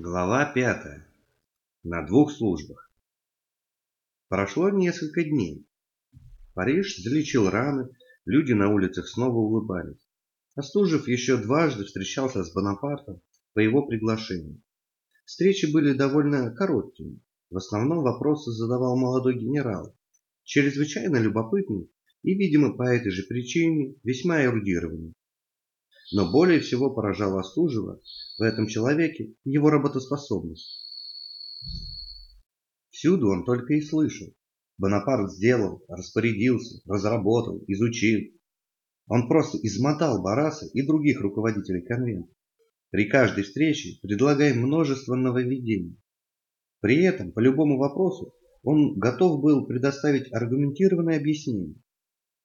Глава пятая. На двух службах. Прошло несколько дней. Париж залечил раны, люди на улицах снова улыбались. Остужев еще дважды встречался с Бонапартом по его приглашению. Встречи были довольно короткими. В основном вопросы задавал молодой генерал, чрезвычайно любопытный и, видимо, по этой же причине весьма эрудированный. Но более всего поражало Остужева в этом человеке его работоспособность. Всюду он только и слышал. Бонапарт сделал, распорядился, разработал, изучил. Он просто измотал Бараса и других руководителей конвента. При каждой встрече предлагая множество нововведений. При этом по любому вопросу он готов был предоставить аргументированное объяснение.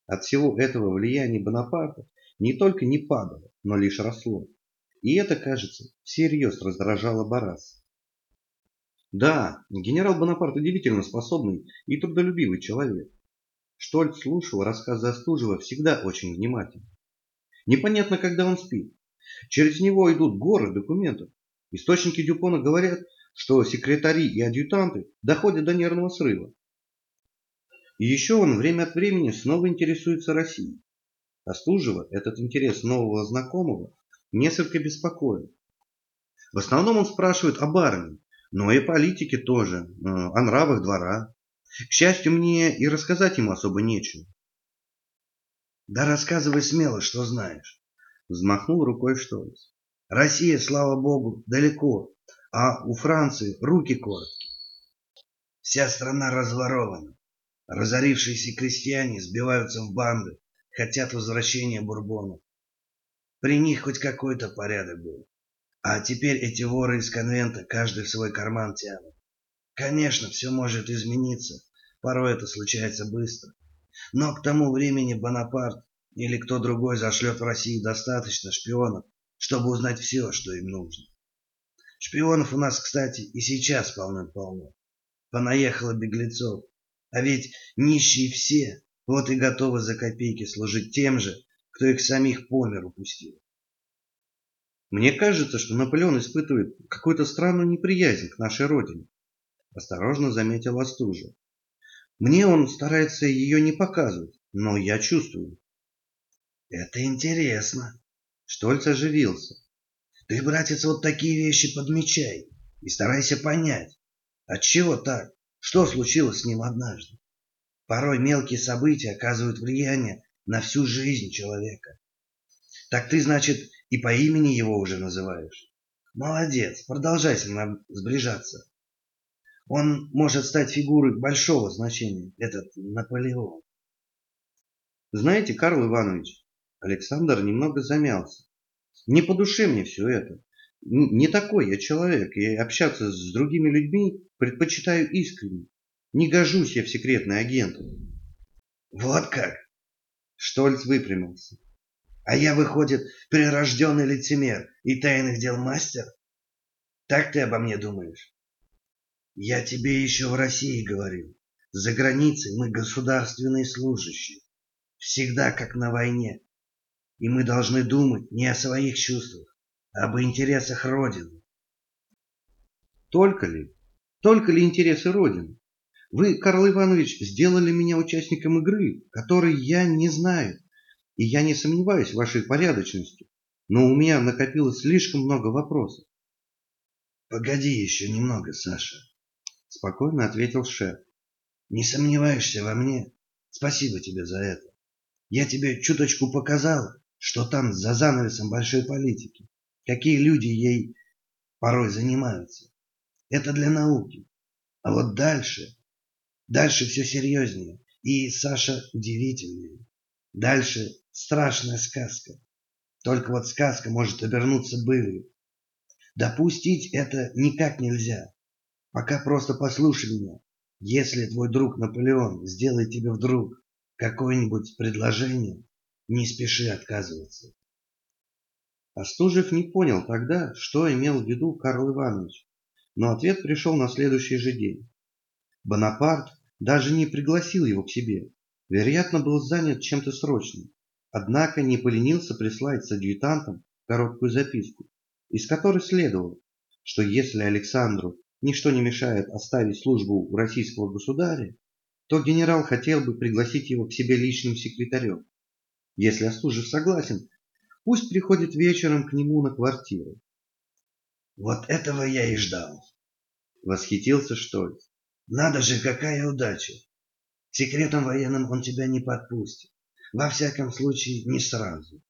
От всего этого влияния Бонапарта не только не падало, но лишь росло. И это, кажется, всерьез раздражало Бараса. Да, генерал Бонапарт удивительно способный и трудолюбивый человек. Штольц слушал рассказы Остужева всегда очень внимательно. Непонятно, когда он спит. Через него идут горы документов. Источники Дюпона говорят, что секретари и адъютанты доходят до нервного срыва. И еще он время от времени снова интересуется Россией. Остужева этот интерес нового знакомого несколько беспокоит. В основном он спрашивает об армии, но и политике тоже, э, о нравах двора. К счастью, мне и рассказать ему особо нечего. Да рассказывай смело, что знаешь. Взмахнул рукой Штольц. Россия, слава богу, далеко, а у Франции руки короткие. Вся страна разворована. Разорившиеся крестьяне сбиваются в банды, хотят возвращения бурбонов. При них хоть какой-то порядок был. А теперь эти воры из конвента каждый в свой карман тянут. Конечно, все может измениться. Порой это случается быстро. Но к тому времени Бонапарт или кто другой зашлет в Россию достаточно шпионов, чтобы узнать все, что им нужно. Шпионов у нас, кстати, и сейчас полным-полно. Понаехало беглецов. А ведь нищие все, вот и готовы за копейки служить тем же, кто их самих по миру пустил. Мне кажется, что Наполеон испытывает какую-то странную неприязнь к нашей родине. Осторожно заметил Остужа. Мне он старается ее не показывать, но я чувствую. Это интересно. Штольц оживился. Ты, братец, вот такие вещи подмечай и старайся понять, отчего так, что случилось с ним однажды. Порой мелкие события оказывают влияние на всю жизнь человека. Так ты, значит, и по имени его уже называешь? Молодец, продолжай с ним сближаться. Он может стать фигурой большого значения, этот Наполеон. Знаете, Карл Иванович, Александр немного замялся. Не по душе мне все это. Не такой я человек, и общаться с другими людьми предпочитаю искренне. Не гожусь я в секретные агенты. Вот как? Штольц выпрямился. А я, выходит, прирожденный лицемер и тайных дел мастер? Так ты обо мне думаешь? Я тебе еще в России говорил. За границей мы государственные служащие. Всегда как на войне. И мы должны думать не о своих чувствах, а об интересах Родины. Только ли? Только ли интересы Родины? Вы, Карл Иванович, сделали меня участником игры, которой я не знаю, и я не сомневаюсь в вашей порядочности, но у меня накопилось слишком много вопросов. Погоди еще немного, Саша, спокойно ответил шеф. Не сомневаешься во мне? Спасибо тебе за это. Я тебе чуточку показал, что там за занавесом большой политики, какие люди ей порой занимаются. Это для науки. А вот дальше Дальше все серьезнее. И Саша удивительнее. Дальше страшная сказка. Только вот сказка может обернуться былью. Допустить это никак нельзя. Пока просто послушай меня. Если твой друг Наполеон сделает тебе вдруг какое-нибудь предложение, не спеши отказываться. Остужев не понял тогда, что имел в виду Карл Иванович, но ответ пришел на следующий же день. Бонапарт даже не пригласил его к себе. Вероятно, был занят чем-то срочным. Однако не поленился прислать с адъютантом короткую записку, из которой следовало, что если Александру ничто не мешает оставить службу у российского государя, то генерал хотел бы пригласить его к себе личным секретарем. Если Остужев согласен, пусть приходит вечером к нему на квартиру. Вот этого я и ждал. Восхитился Штольц. Надо же, какая удача. Секретом военным он тебя не подпустит. Во всяком случае, не сразу.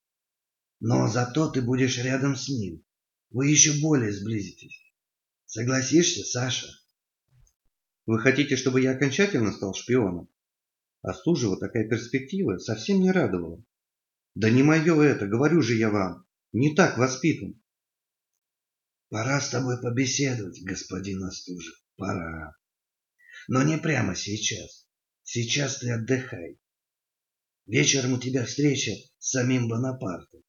Но зато ты будешь рядом с ним. Вы еще более сблизитесь. Согласишься, Саша? Вы хотите, чтобы я окончательно стал шпионом? А Стужева такая перспектива совсем не радовала. Да не мое это, говорю же я вам. Не так воспитан. Пора с тобой побеседовать, господин Остужев. Пора. Но не прямо сейчас. Сейчас ты отдыхай. Вечером у тебя встреча с самим Бонапартом.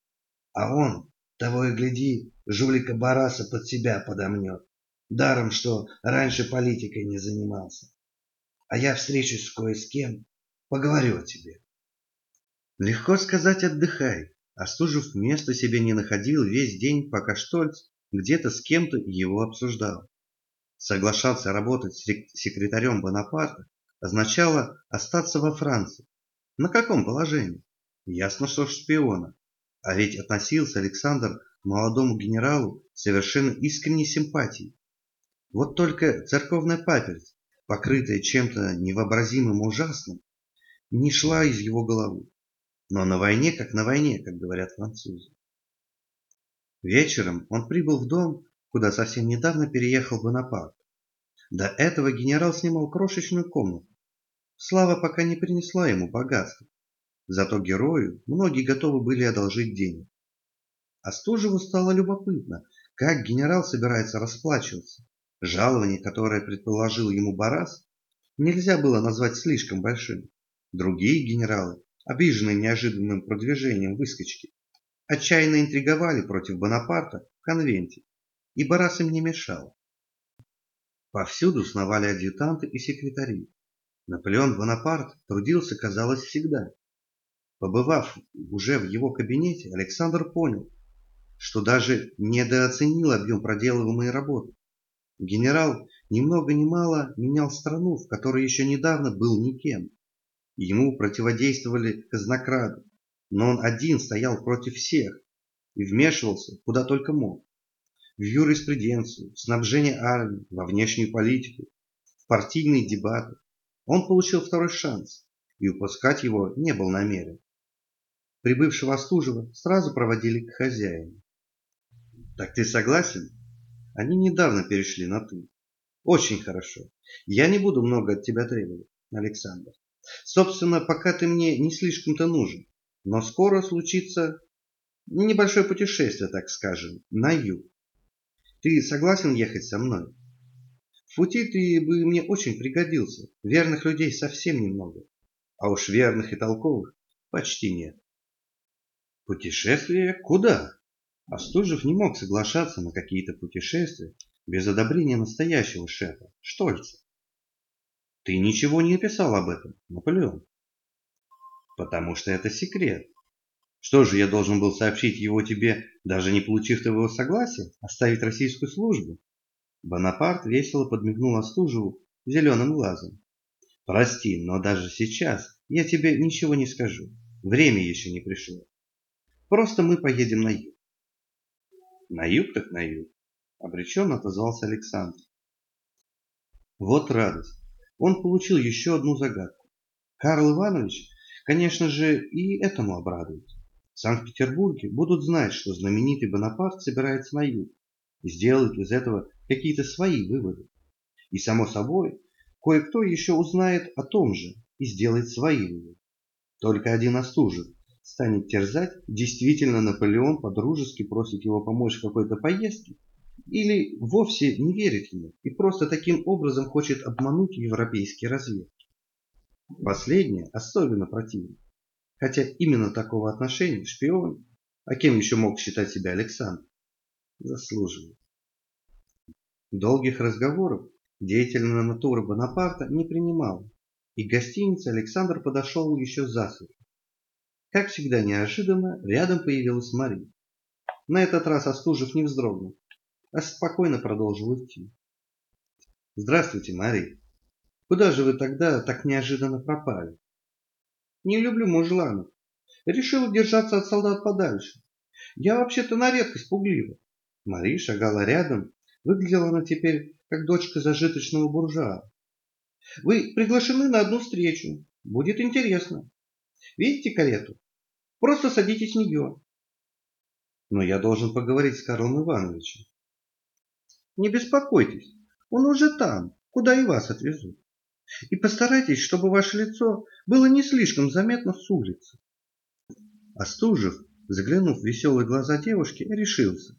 А он, того и гляди, жулика Бараса под себя подомнет. Даром, что раньше политикой не занимался. А я встречусь с кое с кем, поговорю о тебе. Легко сказать «отдыхай». Остужев места себе не находил весь день, пока Штольц где-то с кем-то его обсуждал. Соглашаться работать секретарем Бонапарта означало остаться во Франции. На каком положении? Ясно, что шпиона. А ведь относился Александр к молодому генералу совершенно искренней симпатией. Вот только церковная паперть, покрытая чем-то невообразимым ужасным, не шла из его головы. Но на войне, как на войне, как говорят французы. Вечером он прибыл в дом, куда совсем недавно переехал Бонапарт. До этого генерал снимал крошечную комнату. Слава пока не принесла ему богатства. Зато герою многие готовы были одолжить денег. Остужеву стало любопытно, как генерал собирается расплачиваться. Жалование, которое предположил ему Барас, нельзя было назвать слишком большим. Другие генералы, обиженные неожиданным продвижением выскочки, отчаянно интриговали против Бонапарта в конвенте, и Барас им не мешал. Повсюду сновали адъютанты и секретари. Наполеон Бонапарт трудился, казалось, всегда. Побывав уже в его кабинете, Александр понял, что даже недооценил объем проделываемой работы. Генерал ни много ни мало менял страну, в которой еще недавно был никем. Ему противодействовали казнокрады, но он один стоял против всех и вмешивался куда только мог. В юриспруденцию, снабжение армии, во внешнюю политику, в партийные дебаты. Он получил второй шанс, и упускать его не был намерен. Прибывшего Остужева сразу проводили к хозяину. «Так ты согласен?» Они недавно перешли на «ты». «Очень хорошо. Я не буду много от тебя требовать, Александр. Собственно, пока ты мне не слишком-то нужен. Но скоро случится небольшое путешествие, так скажем, на юг. Ты согласен ехать со мной? В пути ты бы мне очень пригодился. Верных людей совсем немного. А уж верных и толковых почти нет. Путешествие куда? Остужев не мог соглашаться на какие-то путешествия без одобрения настоящего шефа, Штольца. Ты ничего не написал об этом, Наполеон. Потому что это секрет. Что же, я должен был сообщить его тебе, даже не получив твоего согласия, оставить российскую службу? Бонапарт весело подмигнул Остужеву зеленым глазом. Прости, но даже сейчас я тебе ничего не скажу. Время еще не пришло. Просто мы поедем на юг. На юг так на юг, обреченно отозвался Александр. Вот радость. Он получил еще одну загадку. Карл Иванович Конечно же, и этому обрадуются. В Санкт-Петербурге будут знать, что знаменитый Бонапарт собирается на юг, и сделают из этого какие-то свои выводы. И, само собой, кое-кто еще узнает о том же и сделает свои выводы. Только один Остужев станет терзать, действительно Наполеон по-дружески просит его помочь в какой-то поездке, или вовсе не верит ему и просто таким образом хочет обмануть европейские разведки. Последнее особенно противно. Хотя именно такого отношения шпион, а кем еще мог считать себя Александр, заслуживает. Долгих разговоров деятельная натура Бонапарта не принимала, и к гостинице Александр подошел еще засветло. Как всегда неожиданно, рядом появилась Мария. На этот раз Остужев не вздрогнул. а спокойно продолжил идти. Здравствуйте, Мария. Куда же вы тогда так неожиданно пропали? Не люблю мужланов. Решил держаться от солдат подальше. Я вообще-то на редкость пуглива. Мария шагала рядом. Выглядела она теперь как дочка зажиточного буржуа. Вы приглашены на одну встречу. Будет интересно. Видите карету? Просто садитесь в нее. Но я должен поговорить с Карлом Ивановичем. Не беспокойтесь, он уже там, куда и вас отвезут. И постарайтесь, чтобы ваше лицо было не слишком заметно с улицы. Остужев, заглянув в веселые глаза девушки, решился.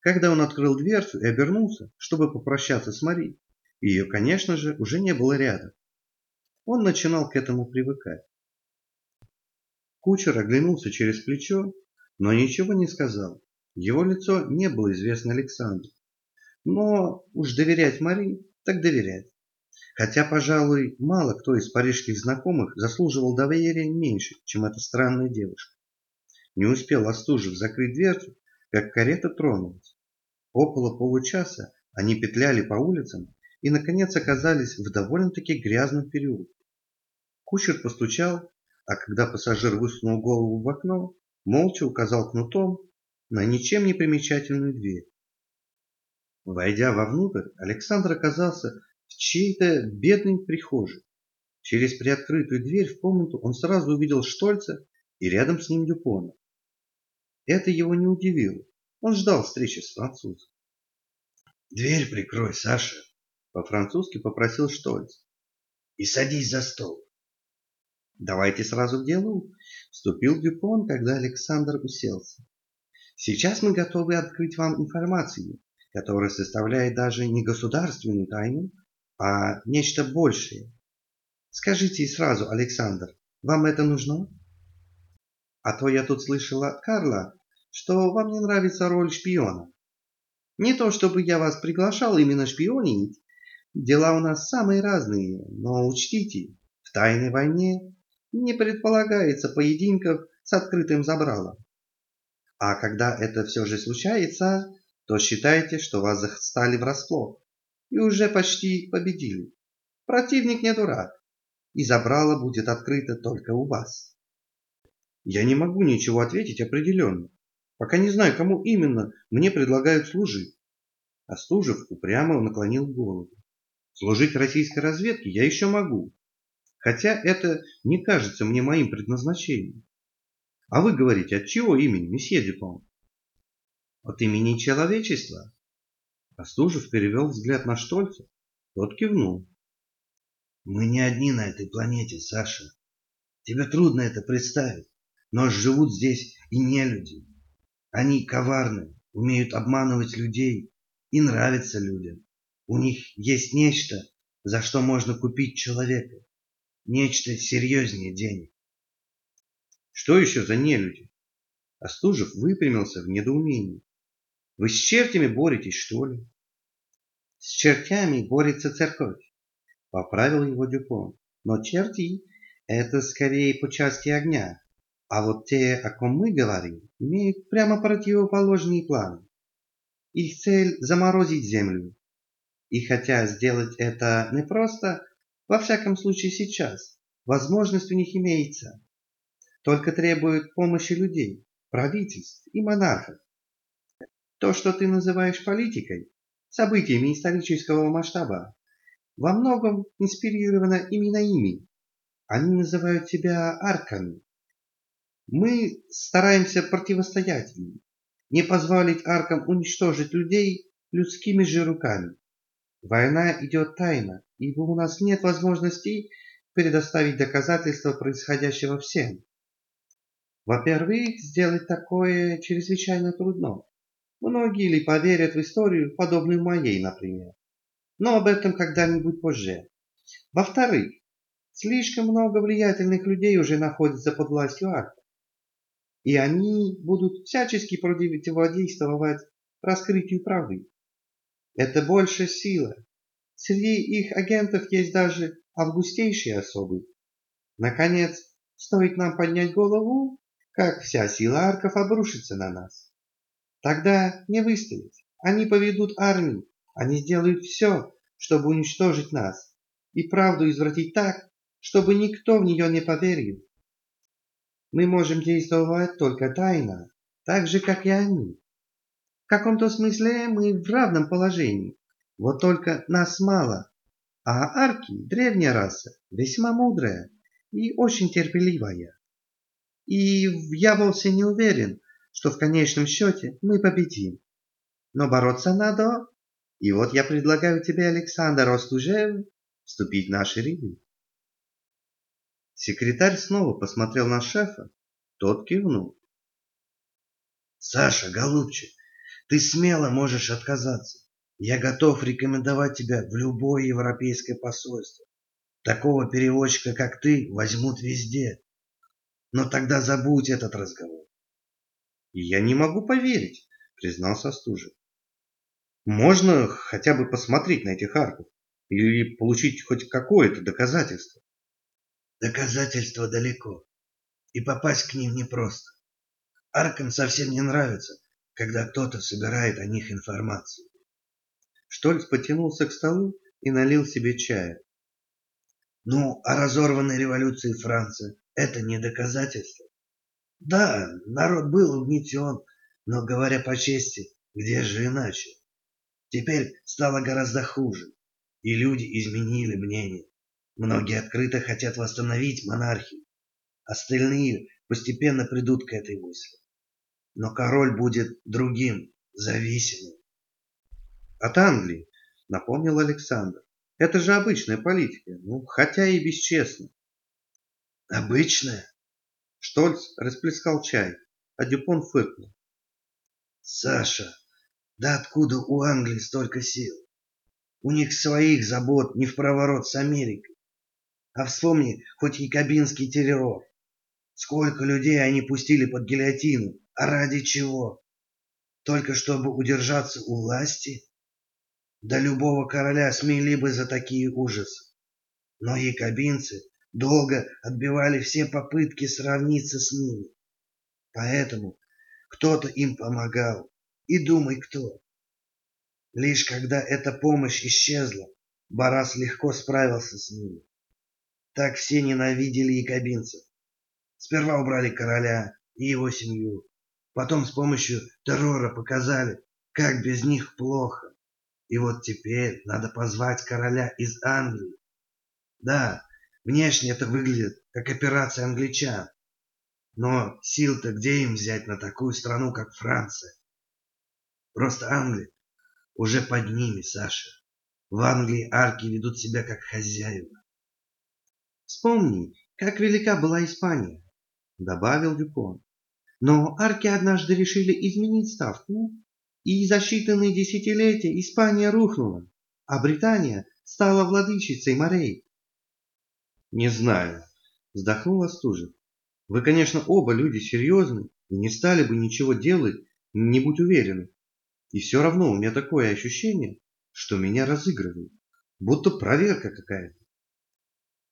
Когда он открыл дверцу и обернулся, чтобы попрощаться с Марией, ее, конечно же, уже не было рядом. Он начинал к этому привыкать. Кучер оглянулся через плечо, но ничего не сказал. Его лицо не было известно Александру. Но уж доверять Марии, так доверять. Хотя, пожалуй, мало кто из парижских знакомых заслуживал доверия меньше, чем эта странная девушка. Не успел Остужев закрыть дверцу, как карета тронулась. Около получаса они петляли по улицам и, наконец, оказались в довольно-таки грязном переулке. Кучер постучал, а когда пассажир высунул голову в окно, молча указал кнутом на ничем не примечательную дверь. Войдя вовнутрь, Александр оказался в чьей-то бедной прихожей. Через приоткрытую дверь в комнату он сразу увидел Штольца и рядом с ним Дюпона. Это его не удивило. Он ждал встречи с французом. «Дверь прикрой, Саша!» По-французски попросил Штольц. «И садись за стол!» «Давайте сразу к делу!» Вступил Дюпон, когда Александр уселся. «Сейчас мы готовы открыть вам информацию, которая составляет даже не государственную тайну, а нечто большее. Скажите сразу, Александр, вам это нужно? А то я тут слышала от Карла, что вам не нравится роль шпиона. Не то чтобы я вас приглашал именно шпионить. Дела у нас самые разные, но учтите, в тайной войне не предполагается поединков с открытым забралом. А когда это все же случается, то считайте, что вас застали врасплох и уже почти победили. Противник не дурак, и забрало будет открыто только у вас. Я не могу ничего ответить определенно пока не знаю, кому именно мне предлагают служить. Остужев упрямо наклонил голову. Служить российской разведке я еще могу, хотя это не кажется мне моим предназначением. А вы говорите, от чего имени, месье Дюпон? От имени человечества. Остужев перевел взгляд на Штольца. Тот кивнул. Мы не одни на этой планете, Саша. Тебе трудно это представить, но живут здесь и не люди. Они коварны, умеют обманывать людей и нравятся людям. У них есть нечто, за что можно купить человека. Нечто серьезнее денег. Что еще за нелюди? Остужев выпрямился в недоумении. Вы с чертями боретесь, что ли? С чертями борется церковь, поправил его Дюпон. Но черти – это скорее по части огня, а вот те, о ком мы говорим, имеют прямо противоположные планы. Их цель – заморозить землю. И хотя сделать это непросто, во всяком случае сейчас, возможность у них имеется. Только требует помощи людей, правительств и монархов. То, что ты называешь политикой, событиями исторического масштаба, во многом инспирировано именно ими. Они называют себя арками, мы стараемся противостоять им, не позволить аркам уничтожить людей людскими же руками. Война идет тайно, ибо у нас нет возможности предоставить доказательства происходящего всем. Во-первых, сделать такое чрезвычайно трудно. Многие ли поверят в историю, подобную моей, например. Но об этом когда-нибудь позже. Во-вторых, слишком много влиятельных людей уже находится под властью арка и они будут всячески противодействовать раскрытию правды. Это больше сила. Среди их агентов есть даже августейшие особы. Наконец, стоит нам поднять голову, как вся сила арков обрушится на нас. Тогда не выстоять, Они поведут армию, они сделают все, чтобы уничтожить нас и правду извратить так, чтобы никто в нее не поверил. Мы можем действовать только тайно, так же, как и они. В каком-то смысле мы в равном положении, вот только нас мало, а арки – древняя раса, весьма мудрая и очень терпеливая. И я вовсе не уверен, что в конечном счете мы победим. Но бороться надо, и вот я предлагаю тебе, Александр Остужев, вступить в наши ряды. Секретарь снова посмотрел на шефа, тот кивнул. Саша, голубчик, ты смело можешь отказаться. Я готов рекомендовать тебя в любое европейское посольство. Такого переводчика, как ты, возьмут везде. Но тогда забудь этот разговор. Я не могу поверить, признался Стужев. Можно хотя бы посмотреть на этих арков или получить хоть какое-то доказательство. Доказательства далеко, и попасть к ним непросто. Аркам совсем не нравится, когда кто-то собирает о них информацию. Штольц потянулся к столу и налил себе чая. Ну, а разорванной революции Франции – это не доказательство. Да, народ был угнетен, но, говоря по чести, где же иначе? Теперь стало гораздо хуже, и люди изменили мнение. Многие открыто хотят восстановить монархию. Остальные постепенно придут к этой мысли. Но король будет другим, зависимым. От Англии, напомнил Александр. Это же обычная политика, ну, хотя и бесчестно. Обычная? Штольц расплескал чай, а Дюпон фыркнул. Саша, да откуда у Англии столько сил? У них своих забот не в проворот с Америкой. А вспомни хоть и кабинский террор. Сколько людей они пустили под гильотину, а ради чего? Только чтобы удержаться у власти? Да любого короля смели бы за такие ужасы. Но якобинцы долго отбивали все попытки сравниться с ними. Поэтому кто-то им помогал. И думай, кто. Лишь когда эта помощь исчезла, Барас легко справился с ними. Так все ненавидели якобинцев. Сперва убрали короля и его семью. Потом с помощью террора показали, как без них плохо. И вот теперь надо позвать короля из Англии. Да, внешне это выглядит как операция англичан. Но сил-то где им взять на такую страну, как Франция? Просто Англия уже под ними, Саша. В Англии арки ведут себя как хозяева. Вспомни, как велика была Испания, добавил Дюпон. Но арки однажды решили изменить ставку и за считанные десятилетия Испания рухнула, а Британия стала владычицей морей. Не знаю, вздохнула Стужев. Вы, конечно, оба люди серьезные и не стали бы ничего делать, не будь уверены. И все равно у меня такое ощущение, что меня разыгрывают, будто проверка какая-то.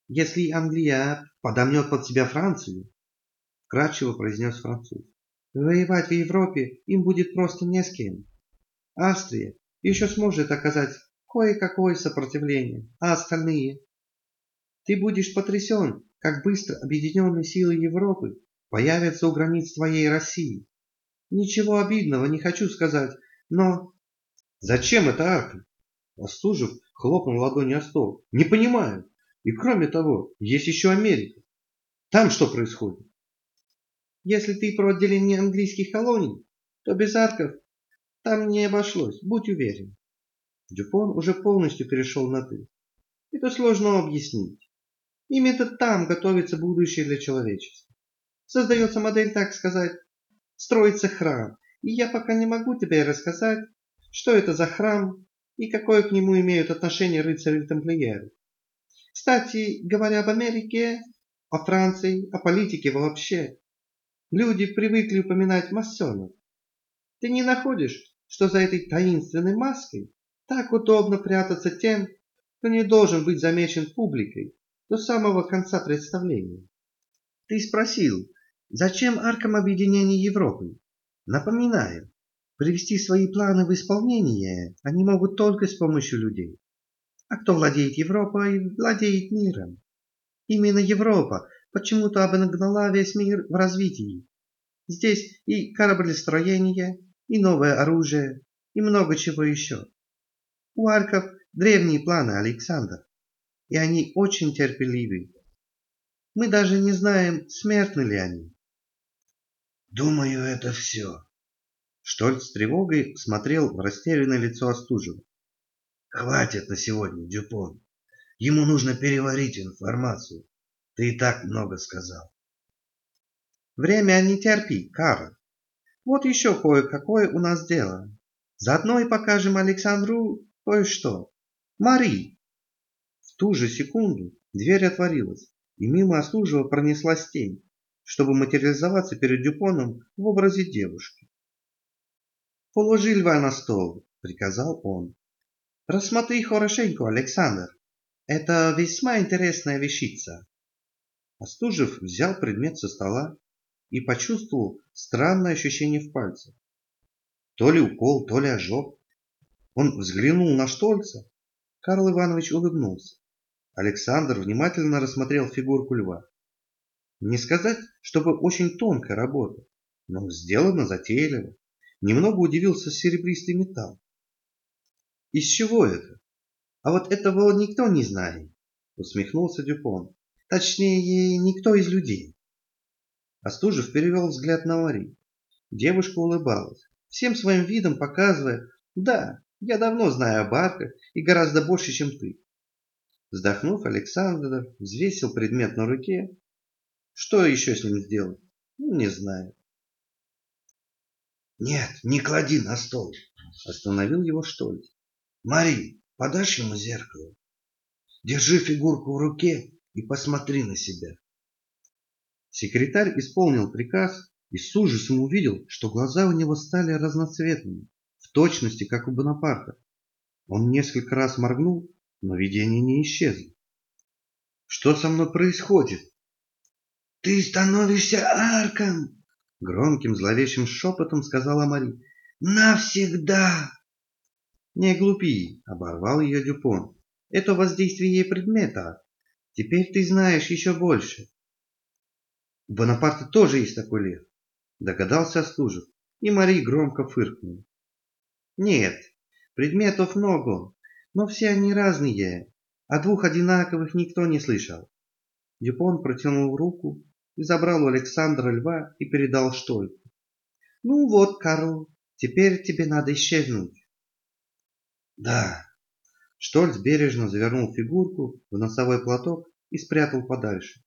Если Англия подомнет под себя Францию, кратчево произнес француз, Воевать в Европе им будет просто не с кем. Австрия еще сможет оказать кое-какое сопротивление, а остальные? Ты будешь потрясен, как быстро объединенные силы Европы появятся у границ твоей России. Ничего обидного не хочу сказать, но... Зачем это арка? Остужев хлопнул ладонью о стол. Не понимаю. И кроме того, есть еще Америка. Там что происходит? Если ты про отделение английских колоний, то без арков там не обошлось, будь уверен. Дюпон уже полностью перешел на «ты». Это сложно объяснить. Именно там готовится будущее для человечества. Создается модель, так сказать, строится храм. И я пока не могу тебе рассказать, что это за храм и какое к нему имеют отношение рыцари-тамплиеры. Кстати, говоря об Америке, о Франции, о политике вообще, Люди привыкли упоминать масонов. Ты не находишь, что за этой таинственной маской так удобно прятаться тем, кто не должен быть замечен публикой до самого конца представления? Ты спросил, зачем аркам объединения Европы? Напоминаю, привести свои планы в исполнение они могут только с помощью людей. А кто владеет Европой, владеет миром. Именно Европа почему-то обнагнала весь мир в развитии. Здесь и кораблестроение, и новое оружие, и много чего еще. У арков древние планы, Александр, и они очень терпеливы. Мы даже не знаем, смертны ли они. Думаю, это все. Штольц с тревогой смотрел в растерянное лицо Остужева. Хватит на сегодня, Дюпон. Ему нужно переварить информацию. Ты и так много сказал. Время не терпи, Карл. Вот еще кое-какое у нас дело. Заодно и покажем Александру кое-что. Мари. Ту же секунду дверь отворилась, и мимо Остужева пронеслась тень, чтобы материализоваться перед Дюпоном в образе девушки. «Положи льва на стол», — приказал он. Рассмотри хорошенько, Александр. Это весьма интересная вещица. Остужев взял предмет со стола и почувствовал странное ощущение в пальцах. То ли укол, то ли ожог. Он взглянул на Штольца. Карл Иванович улыбнулся. Александр внимательно рассмотрел фигурку льва. Не сказать, чтобы очень тонкая работа, но сделано затейливо. Немного удивился серебристый металл. Из чего это? А вот этого никто не знает, усмехнулся Дюпон. Точнее, никто из людей. Остужев перевел взгляд на Мари. Девушка улыбалась, всем своим видом показывая, да, я давно знаю об арках и гораздо больше, чем ты. Вздохнув, Александр взвесил предмет на руке. Что еще с ним сделать? Ну, не знаю. Нет, не клади на стол, остановил его Штольц. Мари, подашь ему зеркало? Держи фигурку в руке и посмотри на себя. Секретарь исполнил приказ и с ужасом увидел, что глаза у него стали разноцветными, в точности, как у Бонапарта. Он несколько раз моргнул, но видение не исчезло. Что со мной происходит? Ты становишься арком, громким зловещим шепотом сказала Мари. Навсегда. Не глупи, оборвал ее Дюпон. Это воздействие предмета. Теперь ты знаешь еще больше. У Бонапарта тоже есть такой лев, догадался Остужев, и Мари громко фыркнула. Нет, предметов много, но все они разные. О двух одинаковых никто не слышал. Дюпон протянул руку и забрал у Александра льва и передал Штольку. Ну вот, Карл, теперь тебе надо исчезнуть. Да. Штольц бережно завернул фигурку в носовой платок и спрятал подальше.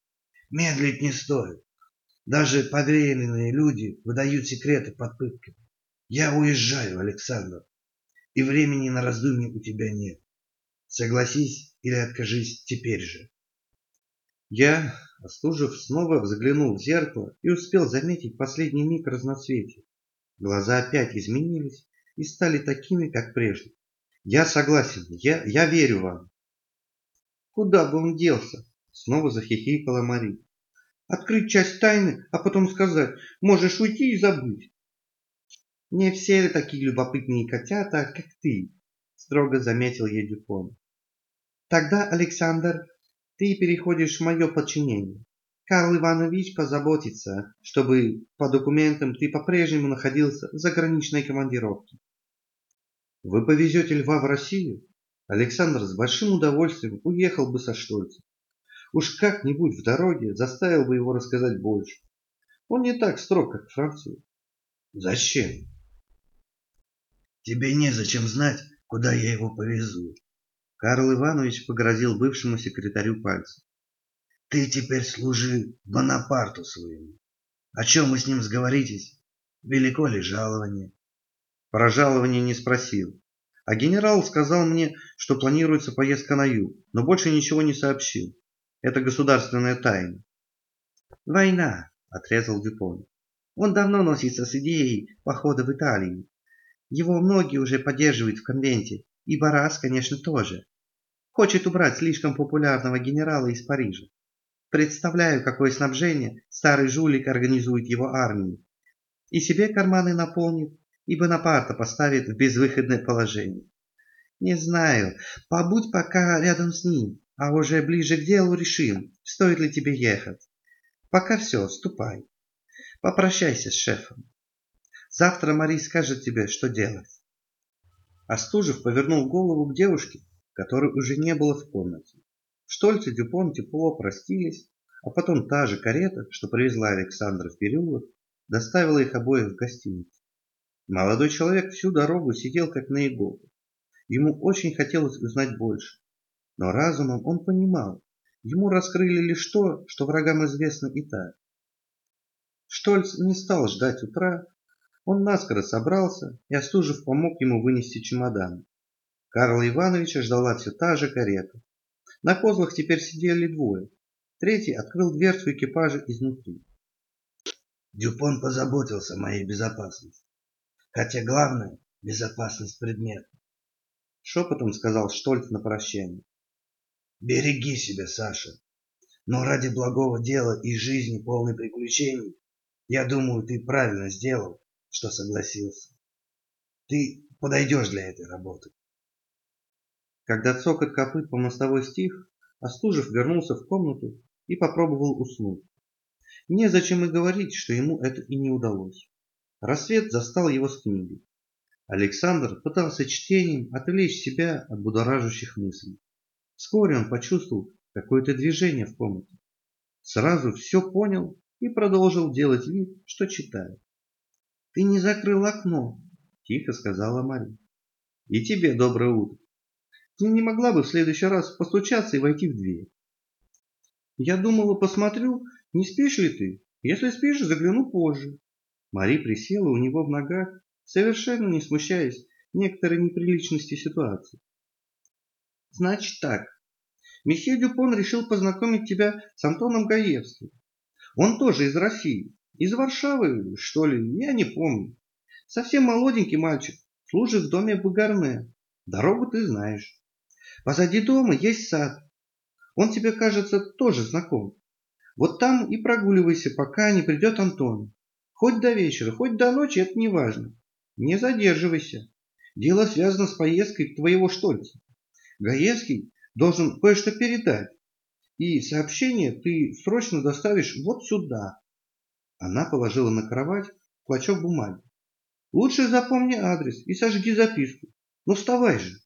Медлить не стоит. Даже поверенные люди выдают секреты под пытками. Я уезжаю, Александр, и времени на раздумье у тебя нет. Согласись или откажись теперь же. Я, Остужев, снова взглянул в зеркало и успел заметить последний миг разноцветия. Глаза опять изменились и стали такими, как прежде. Я согласен, я, я верю вам. Куда бы он делся? Снова захихикала Мари. Открыть часть тайны, а потом сказать, можешь уйти и забыть. Не все такие любопытные котята, как ты, строго заметил ей Дюпон. Тогда, Александр, ты переходишь в мое подчинение. Карл Иванович позаботится, чтобы по документам ты по-прежнему находился в заграничной командировке. Вы повезете льва в Россию? Александр с большим удовольствием уехал бы со Штольцем. Уж как-нибудь в дороге заставил бы его рассказать больше. Он не так строг, как француз. Зачем? Тебе незачем знать, куда я его повезу. Карл Иванович погрозил бывшему секретарю пальцем. Ты теперь служи Бонапарту своему. О чем вы с ним сговоритесь? Велико ли жалование? Про жалование не спросил. А генерал сказал мне, что планируется поездка на юг, но больше ничего не сообщил. Это государственная тайна. Война, отрезал Дюпон. Он давно носится с идеей похода в Италию. Его многие уже поддерживают в конвенте, и Барас, конечно, тоже. Хочет убрать слишком популярного генерала из Парижа. Представляю, какое снабжение старый жулик организует его армии. И себе карманы наполнит, и Бонапарта поставит в безвыходное положение. Не знаю, побудь пока рядом с ним, а уже ближе к делу решим, стоит ли тебе ехать. Пока все, ступай. Попрощайся с шефом. Завтра Мари скажет тебе, что делать. Остужев повернул голову к девушке, которой уже не было в комнате. Штольц и Дюпон тепло простились, а потом та же карета, что привезла Александра в переулок, доставила их обоих в гостиницу. Молодой человек всю дорогу сидел как на иголках. Ему очень хотелось узнать больше. Но разумом он понимал, ему раскрыли лишь то, что врагам известно и так. Штольц не стал ждать утра, он наскоро собрался, и Остужев помог ему вынести чемодан. Карла Ивановича ждала все та же карета. На козлах теперь сидели двое. Третий открыл дверцу экипажа изнутри. Дюпон позаботился о моей безопасности. Хотя главное – безопасность предмета. Шепотом сказал Штольц на прощание. Береги себя, Саша. Но ради благого дела и жизни полной приключений я думаю, ты правильно сделал, что согласился. Ты подойдешь для этой работы. Когда цокот копыт по мостовой стих, Остужев вернулся в комнату и попробовал уснуть. Незачем и говорить, что ему это и не удалось. Рассвет застал его с книгой. Александр пытался чтением отвлечь себя от будоражащих мыслей. Вскоре он почувствовал какое-то движение в комнате. Сразу все понял и продолжил делать вид, что читает. «Ты не закрыл окно», – тихо сказала Мария. «И тебе доброе утро. Ты не могла бы в следующий раз постучаться и войти в дверь?» «Я думала, посмотрю, не спишь ли ты? Если спишь, загляну позже». Мари присела у него в ногах, совершенно не смущаясь некоторой неприличности ситуации. «Значит так. Месье Дюпон решил познакомить тебя с Антоном Гаевским. Он тоже из России. Из Варшавы, что ли, я не помню. Совсем молоденький мальчик, служит в доме Багарне. Дорогу ты знаешь. Позади дома есть сад. Он тебе, кажется, тоже знаком. Вот там и прогуливайся, пока не придет Антон. Хоть до вечера, хоть до ночи, это не важно. Не задерживайся. Дело связано с поездкой твоего Штольца. Гаевский должен кое-что передать. И сообщение ты срочно доставишь вот сюда. Она положила на кровать клочок бумаги. Лучше запомни адрес и сожги записку. Ну вставай же.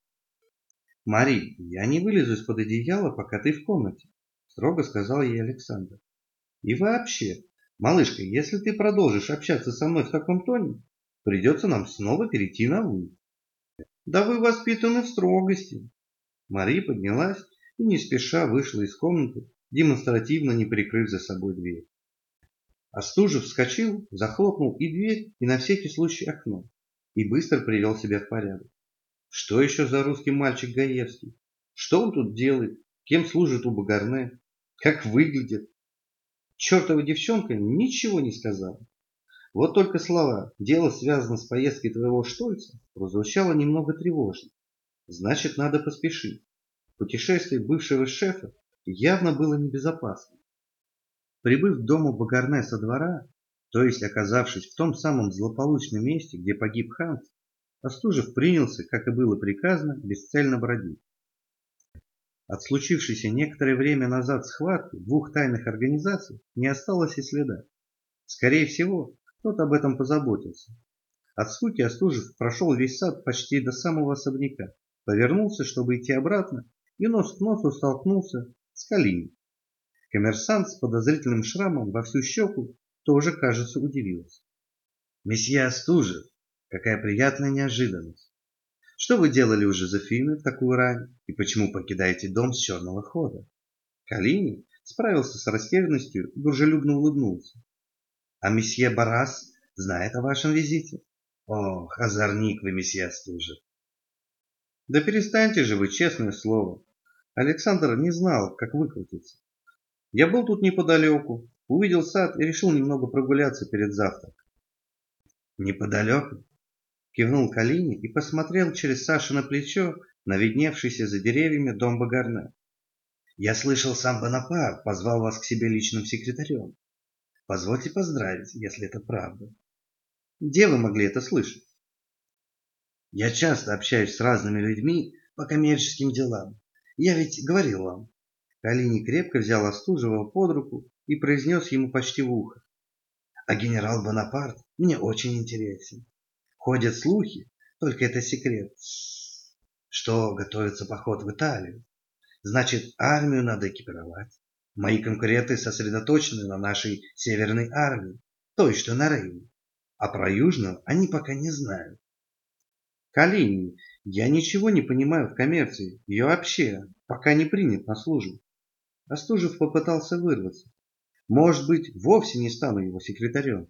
Мари, я не вылезу из-под одеяла, пока ты в комнате, строго сказал ей Александр. И вообще, малышка, если ты продолжишь общаться со мной в таком тоне, придется нам снова перейти на «вы». Да вы воспитаны в строгости. Мари поднялась и не спеша вышла из комнаты, демонстративно не прикрыв за собой дверь. Остужев вскочил, захлопнул и дверь, и на всякий случай окно, и быстро привел себя в порядок. Что еще за русский мальчик Гаевский? Что он тут делает? Кем служит у Багарне? Как выглядит? Чертова девчонка ничего не сказала. Вот только слова «дело связано с поездкой твоего Штольца» прозвучало немного тревожно. Значит, надо поспешить. Путешествие бывшего шефа явно было небезопасным. Прибыв к дому Багарне со двора, то есть оказавшись в том самом злополучном месте, где погиб Ханс, Остужев принялся, как и было приказано, бесцельно бродить. От случившейся некоторое время назад схватки двух тайных организаций не осталось и следа. Скорее всего, кто-то об этом позаботился. От скуки Остужев прошел весь сад почти до самого особняка, повернулся, чтобы идти обратно, и нос к носу столкнулся с Калиной. Коммерсант с подозрительным шрамом во всю щеку тоже, кажется, удивился. «Месье Остужев, какая приятная неожиданность! Что вы делали у Жозефины в такую рань и почему покидаете дом с черного хода?» Калини справился с растерянностью и дружелюбно улыбнулся. «А месье Барас знает о вашем визите?» «Ох, озорник вы, месье Остужев!» «Да перестаньте же вы, честное слово!» Александр не знал, как выкрутиться. Я был тут неподалеку, увидел сад и решил немного прогуляться перед завтраком. Неподалеку? Кивнул Калини и посмотрел через Саши на плечо на видневшийся за деревьями дом Багарне. Я слышал, сам Бонапарт позвал вас к себе личным секретарем. Позвольте поздравить, если это правда. Где вы могли это слышать? Я часто общаюсь с разными людьми по коммерческим делам. Я ведь говорил вам. Калини крепко взял Остужева под руку и произнес ему почти в ухо. А генерал Бонапарт мне очень интересен. Ходят слухи, только это секрет, что готовится поход в Италию. Значит, армию надо экипировать. Мои конкуренты сосредоточены на нашей северной армии, той, что на Рейне. А про южную они пока не знают. Калинин, я ничего не понимаю в коммерции. Я вообще пока не принят на службу. Остужев попытался вырваться. Может быть, вовсе не стану его секретарем.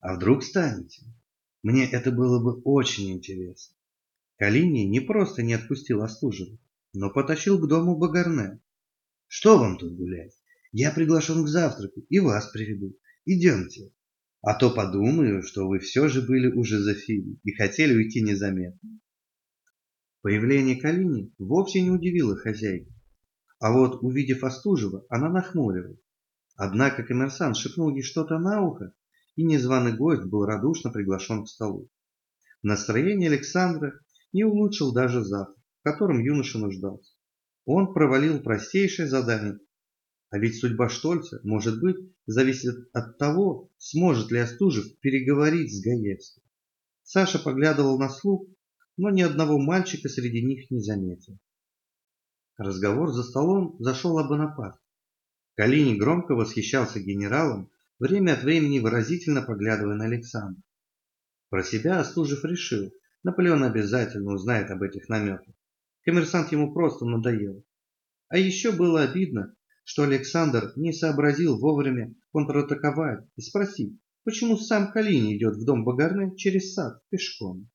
А вдруг станете? Мне это было бы очень интересно. Калини не просто не отпустил Остужева, но потащил к дому Багарне. Что вам тут гулять? Я приглашен к завтраку и вас приведу. Идемте. А то подумаю, что вы все же были у Жозефины и хотели уйти незаметно. Появление Калини вовсе не удивило хозяйку. А вот, увидев Остужева, она нахмурилась. Однако коммерсант шепнул ей что-то на ухо, и незваный гость был радушно приглашен к столу. Настроение Александра не улучшил даже завтрак, в котором юноша нуждался. Он провалил простейшее задание а ведь судьба Штольца, может быть, зависит от того, сможет ли Остужев переговорить с Гаевским. Саша поглядывал на слуг, но ни одного мальчика среди них не заметил. Разговор за столом зашел о Бонапарте. Калини громко восхищался генералом, время от времени выразительно поглядывая на Александра. Про себя Остужев решил, Наполеон обязательно узнает об этих наметах. Коммерсант ему просто надоел. А еще было обидно, что Александр не сообразил вовремя контратаковать и спросить, почему сам Калини идет в дом Багарне через сад пешком.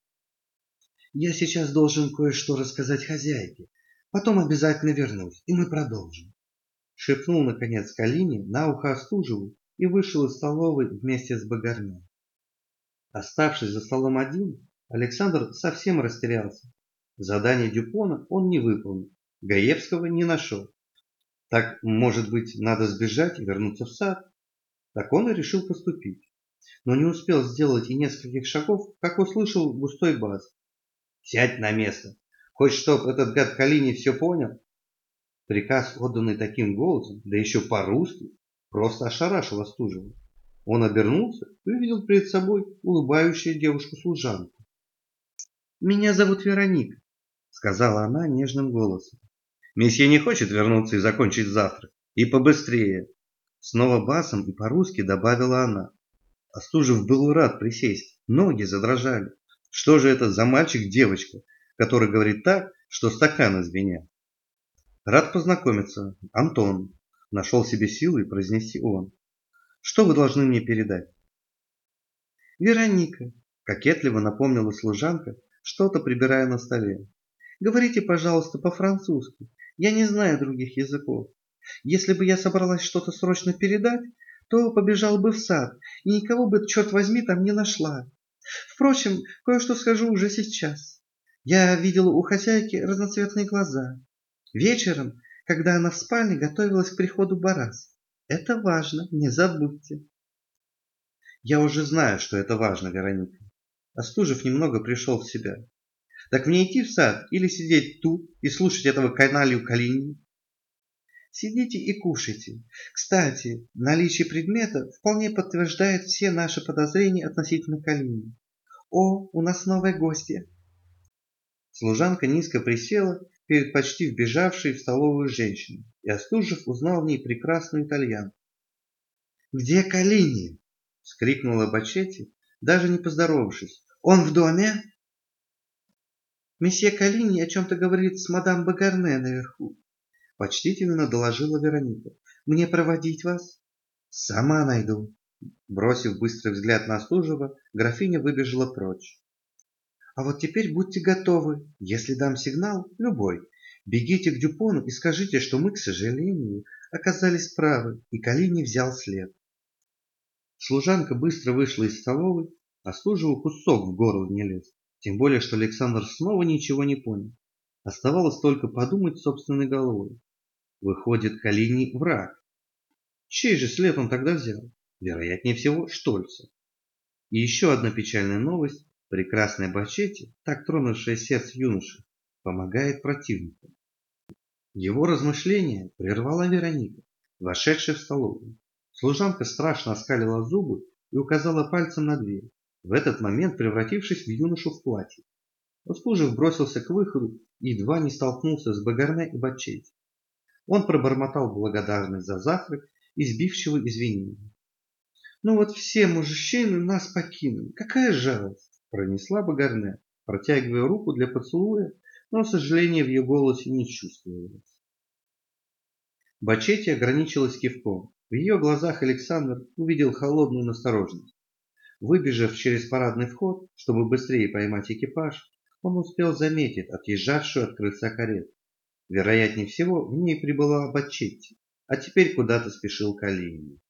«Я сейчас должен кое-что рассказать хозяйке, потом обязательно вернусь, и мы продолжим», — шепнул, наконец, Калини на ухо Остужеву и вышел из столовой вместе с Багарне. Оставшись за столом один, Александр совсем растерялся. Задание Дюпона он не выполнил, Гаевского не нашел. Так, может быть, надо сбежать и вернуться в сад? Так он и решил поступить. Но не успел сделать и нескольких шагов, как услышал густой бас. «Сядь на место! Хоть чтоб этот гад Калини все понял!» Приказ, отданный таким голосом, да еще по-русски, просто ошарашил Остужева. Он обернулся и увидел перед собой улыбающую девушку-служанку. «Меня зовут Вероника», — сказала она нежным голосом. Месье не хочет вернуться и закончить завтрак. И побыстрее. Снова басом и по-русски добавила она. Остужев был рад присесть. Ноги задрожали. Что же это за мальчик-девочка, который говорит так, что стаканы звенят? Рад познакомиться. Антон. Нашел себе силы произнести он. Что вы должны мне передать? Вероника. Кокетливо напомнила служанка, что-то прибирая на столе. Говорите, пожалуйста, по-французски. Я не знаю других языков. Если бы я собралась что-то срочно передать, то побежал бы в сад, и никого бы, черт возьми, там не нашла. Впрочем, кое-что скажу уже сейчас. Я видела у хозяйки разноцветные глаза. Вечером, когда она в спальне готовилась к приходу Барас. Это важно, не забудьте. Я уже знаю, что это важно, Вероника. Остужев немного пришел в себя. Так мне идти в сад или сидеть тут и слушать этого каналью Калини? Сидите и кушайте. Кстати, наличие предмета вполне подтверждает все наши подозрения относительно Калини. О, у нас новые гости. Служанка низко присела перед почти вбежавшей в столовую женщиной, и Остужев узнал в ней прекрасную итальянку. «Где Калини?» — скрикнула Бачетти, даже не поздоровавшись. «Он в доме?» Месье Калини о чем-то говорит с мадам Багарне наверху. Почтительно доложила Вероника. Мне проводить вас? Сама найду. Бросив быстрый взгляд на служего, графиня выбежала прочь. А вот теперь будьте готовы. Если дам сигнал, любой, бегите к Дюпону и скажите, что мы, к сожалению, оказались правы, и Калини взял след. Служанка быстро вышла из столовой, а служиву кусок в горло не лез. Тем более, что Александр снова ничего не понял. Оставалось только подумать собственной головой. Выходит, Калиний враг. Чей же след он тогда взял? Вероятнее всего, Штольца. И еще одна печальная новость Прекрасная Бачетти, так тронувшая сердце юноши, помогает противнику. Его размышления прервала Вероника, вошедшая в столовую. Служанка страшно оскалила зубы и указала пальцем на дверь, в этот момент превратившись в юношу в платье. Услужив бросился к выходу и едва не столкнулся с Багарне и Бачетти. Он пробормотал благодарность за завтрак и сбивчиво извинения. «Ну вот все мужчины нас покинули. Какая жалость!» – пронесла Багарне, протягивая руку для поцелуя, но сожаления в ее голосе не чувствовалось. Бачетти ограничилась кивком. В ее глазах Александр увидел холодную настороженность. Выбежав через парадный вход, чтобы быстрее поймать экипаж, он успел заметить отъезжавшую от крыльца карету. Вероятнее всего, в ней прибыла Бачетти, а теперь куда-то спешил Калинин.